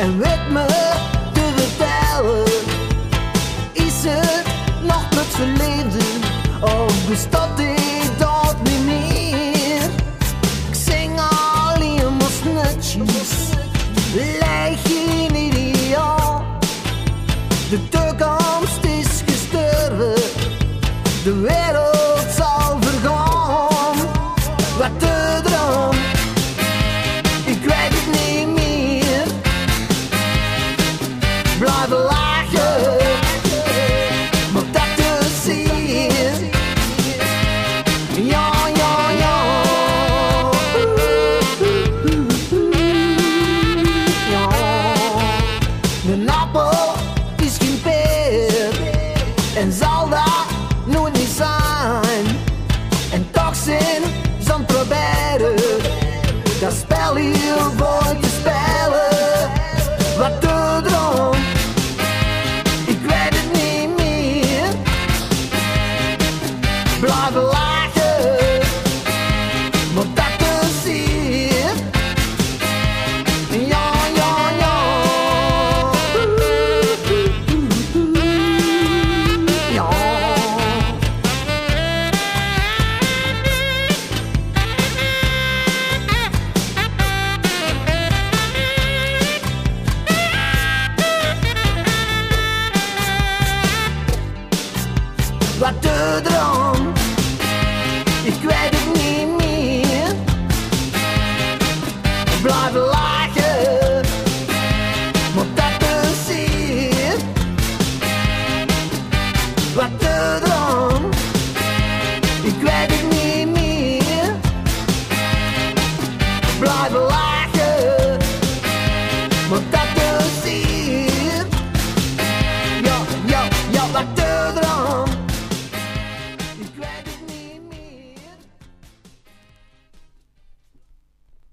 en weet me te vertellen. Is het nog met verleden of bestaat dit dat niet meer? Ik zing alleen maar snutjes, lijkt geen ideaal. De toekomst en zal dat nooit niet zijn. En toch aan het proberen dat spel hier voor te spelen. Wat de droom, ik weet het niet meer. Blijven lachen, Wat droom, ik weet het niet meer. Blijven lachen, maar dat is hier. Wat